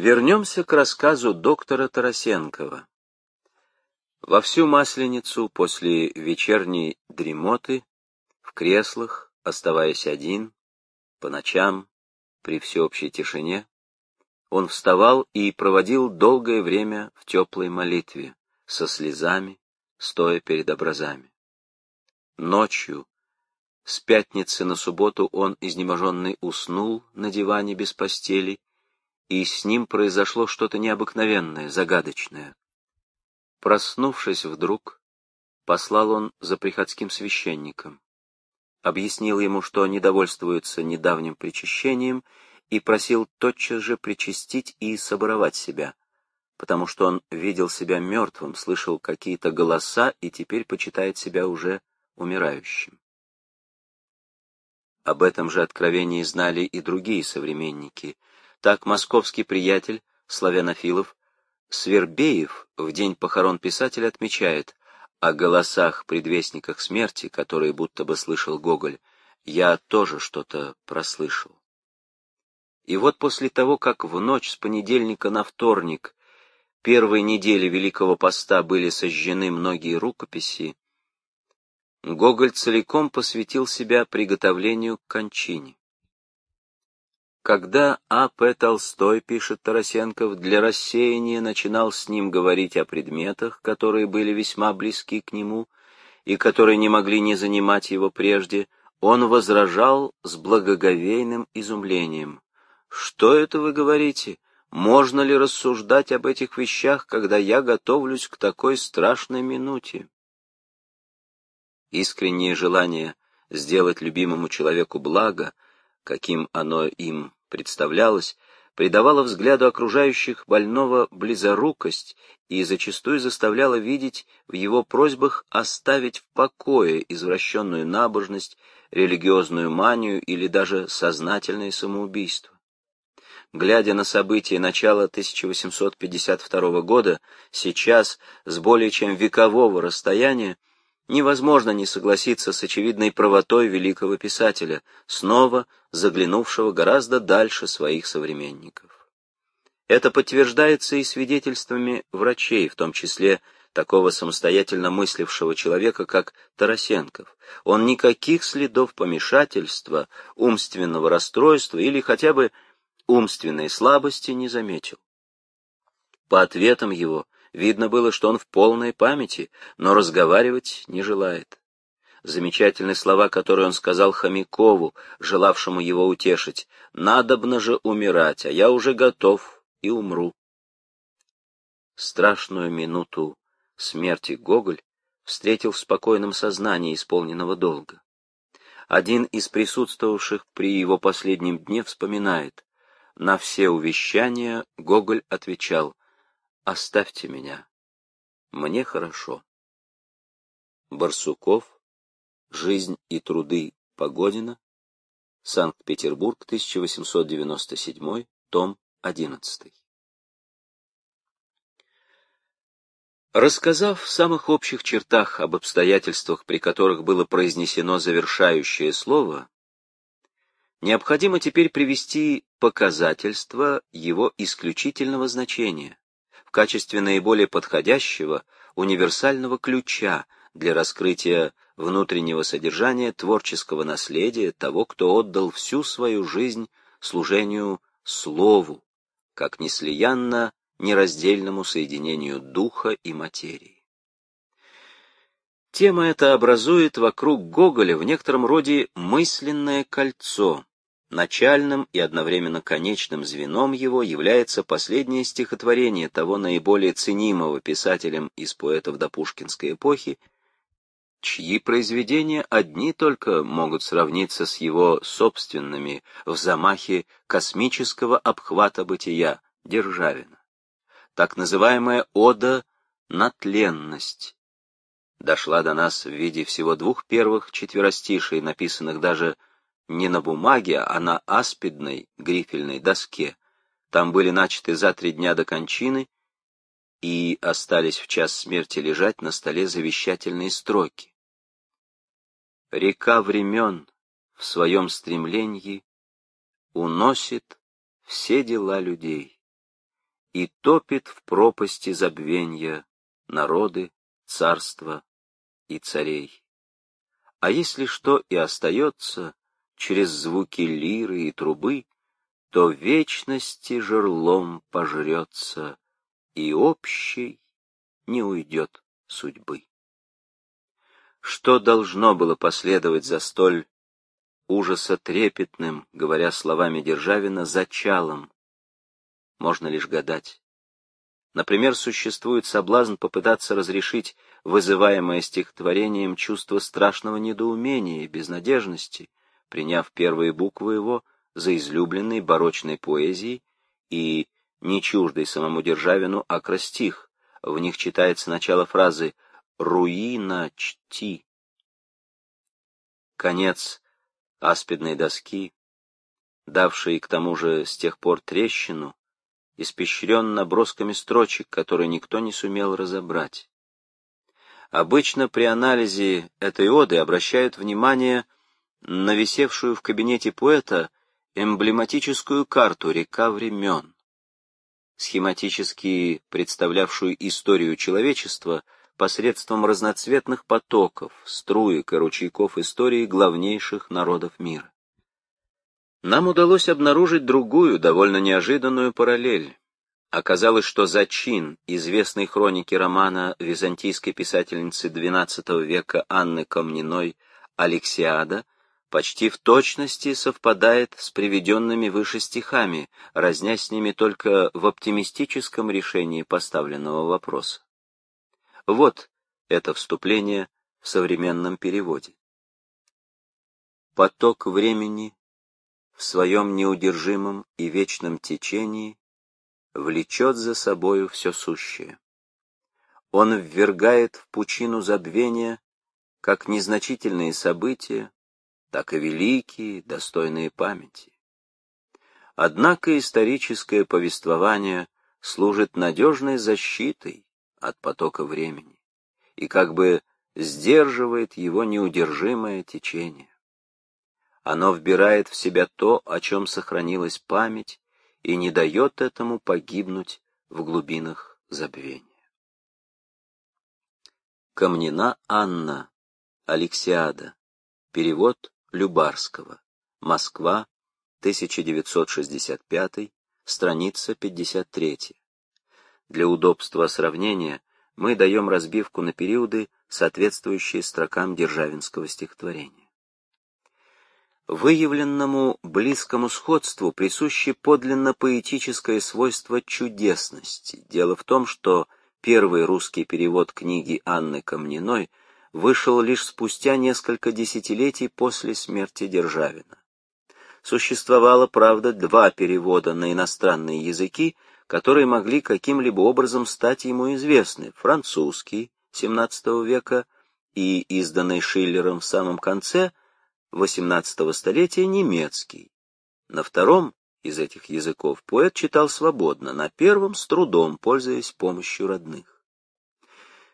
Вернемся к рассказу доктора Тарасенкова. Во всю Масленицу после вечерней дремоты, в креслах, оставаясь один, по ночам, при всеобщей тишине, он вставал и проводил долгое время в теплой молитве, со слезами, стоя перед образами. Ночью, с пятницы на субботу, он, изнеможенный, уснул на диване без постели и с ним произошло что-то необыкновенное, загадочное. Проснувшись вдруг, послал он за приходским священником. Объяснил ему, что недовольствуется недавним причащением, и просил тотчас же причастить и соборовать себя, потому что он видел себя мертвым, слышал какие-то голоса и теперь почитает себя уже умирающим. Об этом же откровении знали и другие современники — так московский приятель, славянофилов, Свербеев в день похорон писателя отмечает о голосах-предвестниках смерти, которые будто бы слышал Гоголь, я тоже что-то прослышал. И вот после того, как в ночь с понедельника на вторник первой недели Великого Поста были сожжены многие рукописи, Гоголь целиком посвятил себя приготовлению к кончине. Когда А.П. Толстой, пишет Тарасенков, для рассеяния начинал с ним говорить о предметах, которые были весьма близки к нему и которые не могли не занимать его прежде, он возражал с благоговейным изумлением. «Что это вы говорите? Можно ли рассуждать об этих вещах, когда я готовлюсь к такой страшной минуте?» Искреннее желание сделать любимому человеку благо — каким оно им представлялось, придавало взгляду окружающих больного близорукость и зачастую заставляло видеть в его просьбах оставить в покое извращенную набожность, религиозную манию или даже сознательное самоубийство. Глядя на события начала 1852 года, сейчас, с более чем векового расстояния, невозможно не согласиться с очевидной правотой великого писателя, снова заглянувшего гораздо дальше своих современников. Это подтверждается и свидетельствами врачей, в том числе такого самостоятельно мыслившего человека, как Тарасенков. Он никаких следов помешательства, умственного расстройства или хотя бы умственной слабости не заметил. По ответам его Видно было, что он в полной памяти, но разговаривать не желает. Замечательные слова, которые он сказал Хомякову, желавшему его утешить. «Надобно же умирать, а я уже готов и умру». Страшную минуту смерти Гоголь встретил в спокойном сознании исполненного долга. Один из присутствовавших при его последнем дне вспоминает. На все увещания Гоголь отвечал Оставьте меня. Мне хорошо. Барсуков. Жизнь и труды Погодина. Санкт-Петербург, 1897, том 11. Рассказав в самых общих чертах об обстоятельствах, при которых было произнесено завершающее слово, необходимо теперь привести показательства его исключительного значения, качестве наиболее подходящего универсального ключа для раскрытия внутреннего содержания творческого наследия того, кто отдал всю свою жизнь служению слову, как неслиянно нераздельному соединению духа и материи. Тема эта образует вокруг Гоголя в некотором роде мысленное кольцо, Начальным и одновременно конечным звеном его является последнее стихотворение того наиболее ценимого писателем из поэтов до Пушкинской эпохи, чьи произведения одни только могут сравниться с его собственными в замахе космического обхвата бытия Державина. Так называемая «Ода на тленность» дошла до нас в виде всего двух первых четверостишей, написанных даже не на бумаге, а на аспидной грифельной доске. Там были начаты за три дня до кончины и остались в час смерти лежать на столе завещательные строки. Река времен в своем стремлении уносит все дела людей. и топит в пропасти забвенья народы, царства и царей. А если что и остается через звуки лиры и трубы, то вечности жерлом пожрется, и общей не уйдет судьбы. Что должно было последовать за столь ужаса трепетным, говоря словами Державина, зачалом? Можно лишь гадать. Например, существует соблазн попытаться разрешить вызываемое стихотворением чувство страшного недоумения и безнадежности, приняв первые буквы его за излюбленной барочной поэзией и не чуждой самому Державину акростих. В них читается начало фразы «руина чти». Конец аспидной доски, давший к тому же с тех пор трещину, испещрен набросками строчек, которые никто не сумел разобрать. Обычно при анализе этой оды обращают внимание на висевшую в кабинете поэта эмблематическую карту «Река времен», схематически представлявшую историю человечества посредством разноцветных потоков, струек и ручейков истории главнейших народов мира. Нам удалось обнаружить другую, довольно неожиданную параллель. Оказалось, что зачин известной хроники романа византийской писательницы XII века Анны Камниной «Алексиада» почти в точности совпадает с приведенными выше стихами, разнясь с ними только в оптимистическом решении поставленного вопроса. Вот это вступление в современном переводе. Поток времени в своем неудержимом и вечном течении влечет за собою все сущее. Он ввергает в пучину забвения как незначительные события, так и великие, достойные памяти. Однако историческое повествование служит надежной защитой от потока времени и как бы сдерживает его неудержимое течение. Оно вбирает в себя то, о чем сохранилась память, и не дает этому погибнуть в глубинах забвения. Камнина Анна, Алексиада, перевод Любарского, Москва, 1965, страница 53. Для удобства сравнения мы даем разбивку на периоды, соответствующие строкам Державинского стихотворения. Выявленному близкому сходству присуще подлинно поэтическое свойство чудесности. Дело в том, что первый русский перевод книги Анны Камниной вышел лишь спустя несколько десятилетий после смерти Державина. Существовало, правда, два перевода на иностранные языки, которые могли каким-либо образом стать ему известны. Французский XVII века и изданный Шиллером в самом конце – XVIII столетия немецкий. На втором из этих языков поэт читал свободно, на первом с трудом, пользуясь помощью родных.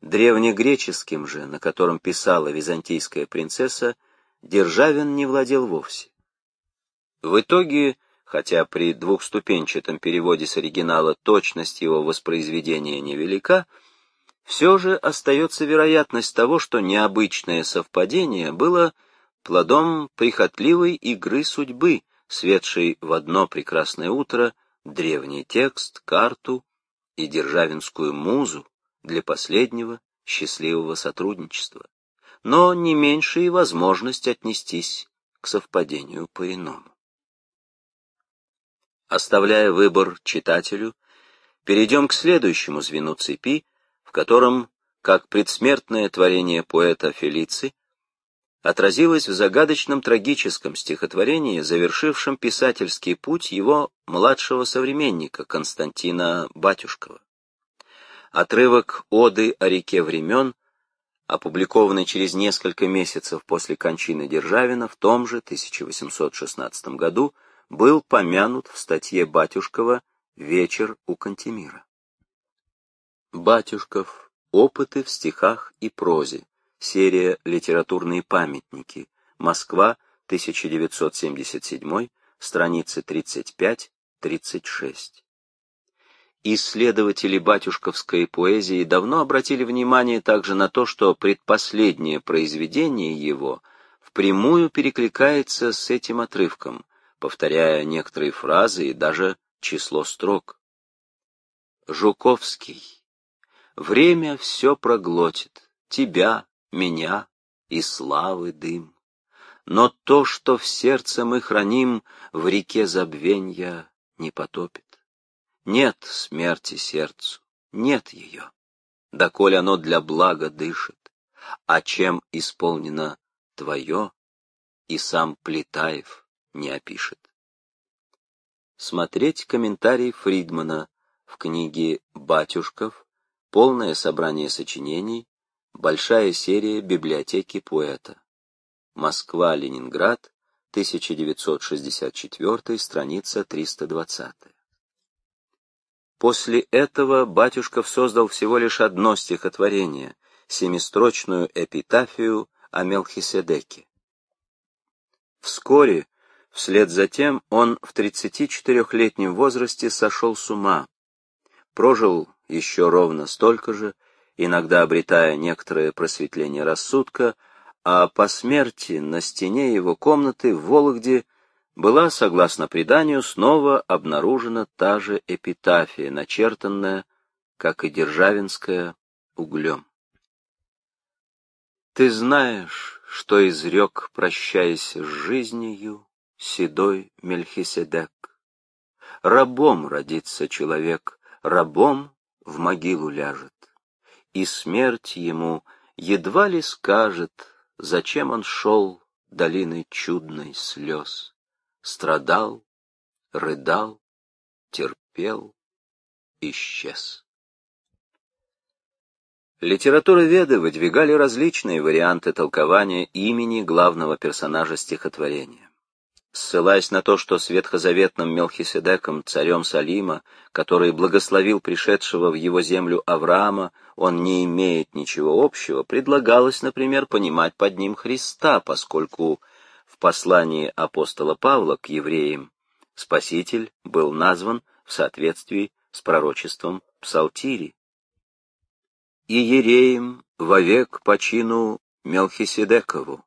Древнегреческим же, на котором писала византийская принцесса, Державин не владел вовсе. В итоге, хотя при двухступенчатом переводе с оригинала точность его воспроизведения невелика, все же остается вероятность того, что необычное совпадение было плодом прихотливой игры судьбы, светшей в одно прекрасное утро древний текст, карту и державинскую музу для последнего счастливого сотрудничества, но не меньше и возможность отнестись к совпадению по-иному. Оставляя выбор читателю, перейдем к следующему звену цепи, в котором, как предсмертное творение поэта Фелици, отразилось в загадочном трагическом стихотворении, завершившем писательский путь его младшего современника Константина Батюшкова. Отрывок «Оды о реке времен», опубликованный через несколько месяцев после кончины Державина в том же 1816 году, был помянут в статье Батюшкова «Вечер у Кантемира». Батюшков. Опыты в стихах и прозе. Серия «Литературные памятники». Москва, 1977, страницы 35-36. Исследователи батюшковской поэзии давно обратили внимание также на то, что предпоследнее произведение его впрямую перекликается с этим отрывком, повторяя некоторые фразы и даже число строк. Жуковский. Время все проглотит, тебя, меня и славы дым. Но то, что в сердце мы храним, в реке забвенья не потопит. Нет смерти сердцу, нет ее, доколе оно для блага дышит, а чем исполнено твое, и сам Плетаев не опишет. Смотреть комментарий Фридмана в книге «Батюшков. Полное собрание сочинений. Большая серия библиотеки поэта». Москва-Ленинград, 1964, страница 320. После этого Батюшков создал всего лишь одно стихотворение, семистрочную эпитафию о Мелхиседеке. Вскоре, вслед за тем, он в 34-летнем возрасте сошел с ума, прожил еще ровно столько же, иногда обретая некоторое просветление рассудка, а по смерти на стене его комнаты в Вологде была, согласно преданию, снова обнаружена та же эпитафия, начертанная, как и Державинская, углем. Ты знаешь, что изрек, прощаясь с жизнью, седой Мельхиседек. Рабом родится человек, рабом в могилу ляжет, и смерть ему едва ли скажет, зачем он шел долиной чудной слез, страдал, рыдал, терпел, исчез. Литературоведы выдвигали различные варианты толкования имени главного персонажа стихотворения ссылаясь на то, что с ветхозаветным Мелхиседеком, царем Салима, который благословил пришедшего в его землю Авраама, он не имеет ничего общего, предлагалось, например, понимать под ним Христа, поскольку послании апостола Павла к евреям Спаситель был назван в соответствии с пророчеством Псалтири. «И ереем вовек по чину Мелхиседекову,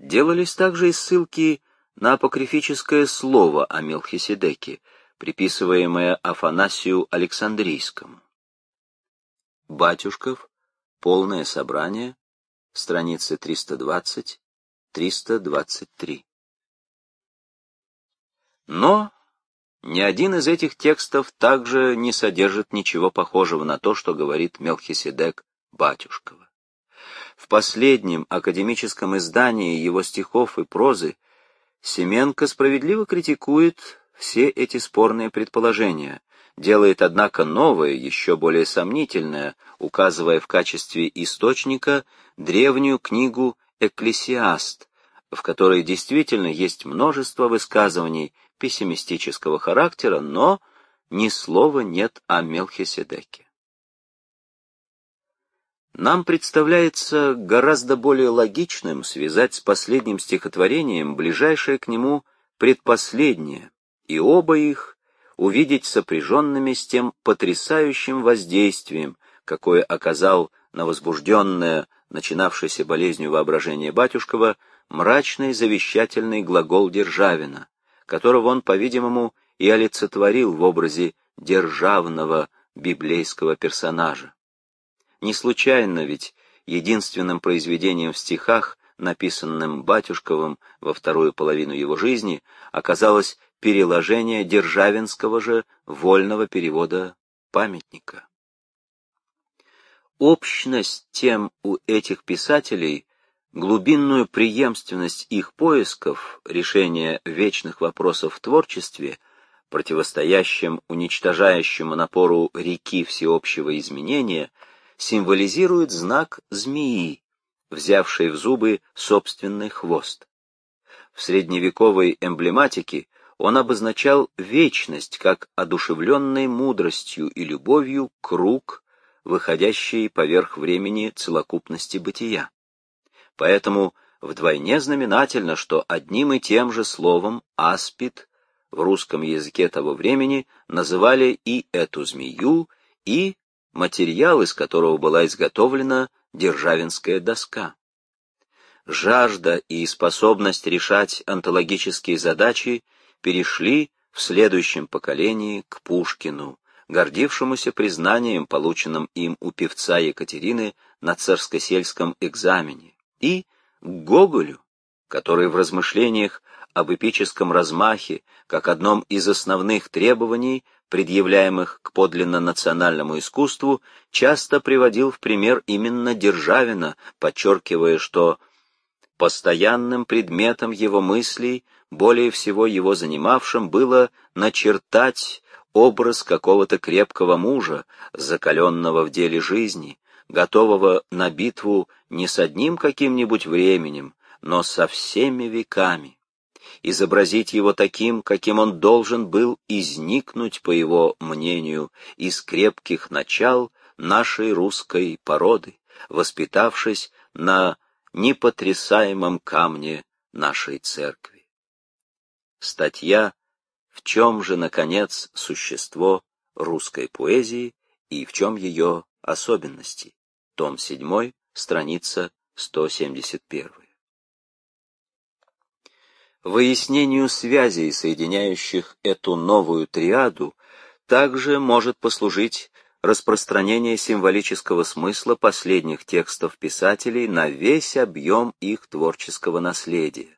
Делались также и ссылки на апокрифическое слово о Мелхиседеке, приписываемое Афанасию Александрийскому. Батюшков, полное собрание, страницы 320-323. Но ни один из этих текстов также не содержит ничего похожего на то, что говорит Мелхиседек Батюшкова. В последнем академическом издании его стихов и прозы Семенко справедливо критикует все эти спорные предположения, делает, однако, новое, еще более сомнительное, указывая в качестве источника древнюю книгу «Экклесиаст», в которой действительно есть множество высказываний пессимистического характера, но ни слова нет о Мелхиседеке. Нам представляется гораздо более логичным связать с последним стихотворением ближайшее к нему предпоследнее, и оба их увидеть сопряженными с тем потрясающим воздействием, какое оказал на возбужденное, начинавшееся болезнью воображение Батюшкова, мрачный завещательный глагол Державина, которого он, по-видимому, и олицетворил в образе державного библейского персонажа. Не случайно ведь единственным произведением в стихах, написанным Батюшковым во вторую половину его жизни, оказалось переложение Державинского же вольного перевода памятника. Общность тем у этих писателей, глубинную преемственность их поисков, решения вечных вопросов в творчестве, противостоящим уничтожающему напору реки всеобщего изменения — символизирует знак змеи, взявшей в зубы собственный хвост. В средневековой эмблематике он обозначал вечность как одушевленной мудростью и любовью круг, выходящий поверх времени целокупности бытия. Поэтому вдвойне знаменательно, что одним и тем же словом «аспид» в русском языке того времени называли и эту змею, и материал, из которого была изготовлена державинская доска. Жажда и способность решать онтологические задачи перешли в следующем поколении к Пушкину, гордившемуся признанием, полученным им у певца Екатерины на царско-сельском экзамене, и к Гоголю, который в размышлениях об эпическом размахе, как одном из основных требований, предъявляемых к подлинно национальному искусству, часто приводил в пример именно Державина, подчеркивая, что постоянным предметом его мыслей, более всего его занимавшим, было начертать образ какого-то крепкого мужа, закаленного в деле жизни, готового на битву не с одним каким-нибудь временем, но со всеми веками. Изобразить его таким, каким он должен был изникнуть, по его мнению, из крепких начал нашей русской породы, воспитавшись на непотрясаемом камне нашей церкви. Статья «В чем же, наконец, существо русской поэзии и в чем ее особенности?» том 7, страница 171. Выяснению связей, соединяющих эту новую триаду, также может послужить распространение символического смысла последних текстов писателей на весь объем их творческого наследия.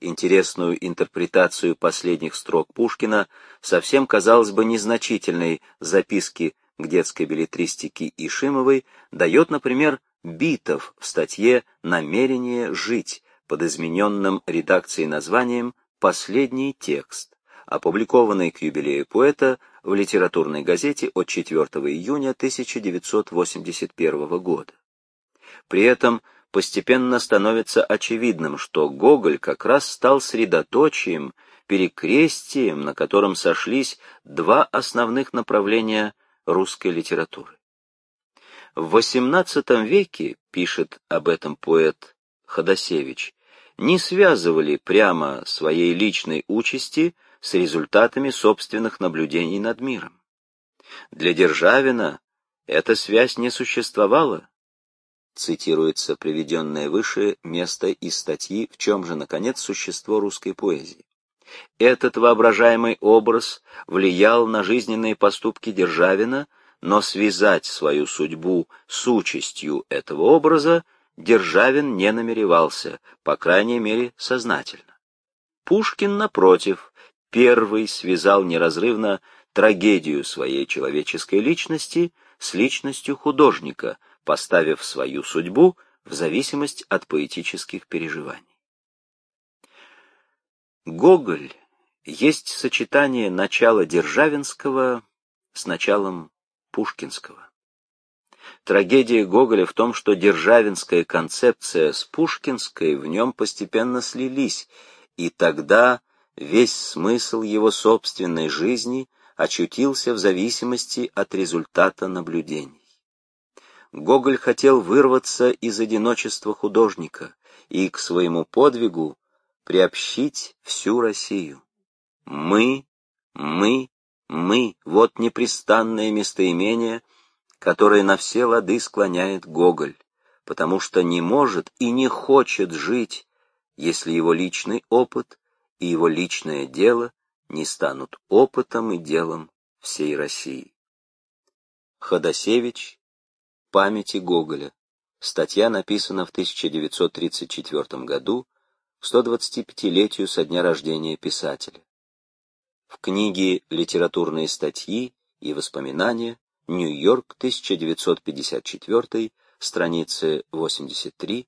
Интересную интерпретацию последних строк Пушкина совсем, казалось бы, незначительной записки к детской билетристике Ишимовой дает, например, Битов в статье «Намерение жить» под измененным редакцией названием «Последний текст», опубликованный к юбилею поэта в литературной газете от 4 июня 1981 года. При этом постепенно становится очевидным, что Гоголь как раз стал средоточием, перекрестием, на котором сошлись два основных направления русской литературы. В XVIII веке, пишет об этом поэт Ходосевич, не связывали прямо своей личной участи с результатами собственных наблюдений над миром. Для Державина эта связь не существовала. Цитируется приведенное выше место из статьи «В чем же, наконец, существо русской поэзии». Этот воображаемый образ влиял на жизненные поступки Державина, но связать свою судьбу с участью этого образа Державин не намеревался, по крайней мере, сознательно. Пушкин, напротив, первый связал неразрывно трагедию своей человеческой личности с личностью художника, поставив свою судьбу в зависимость от поэтических переживаний. Гоголь есть сочетание начала Державинского с началом Пушкинского. Трагедия Гоголя в том, что державинская концепция с пушкинской в нем постепенно слились, и тогда весь смысл его собственной жизни очутился в зависимости от результата наблюдений. Гоголь хотел вырваться из одиночества художника и к своему подвигу приобщить всю Россию. Мы, мы, мы — вот непрестанное местоимение, которое на все лады склоняет Гоголь, потому что не может и не хочет жить, если его личный опыт и его личное дело не станут опытом и делом всей России. Ходосевич. Памяти Гоголя. Статья написана в 1934 году к 125-летию со дня рождения писателя. В книге «Литературные статьи и воспоминания. Нью-Йорк, 1954, страницы 83-91».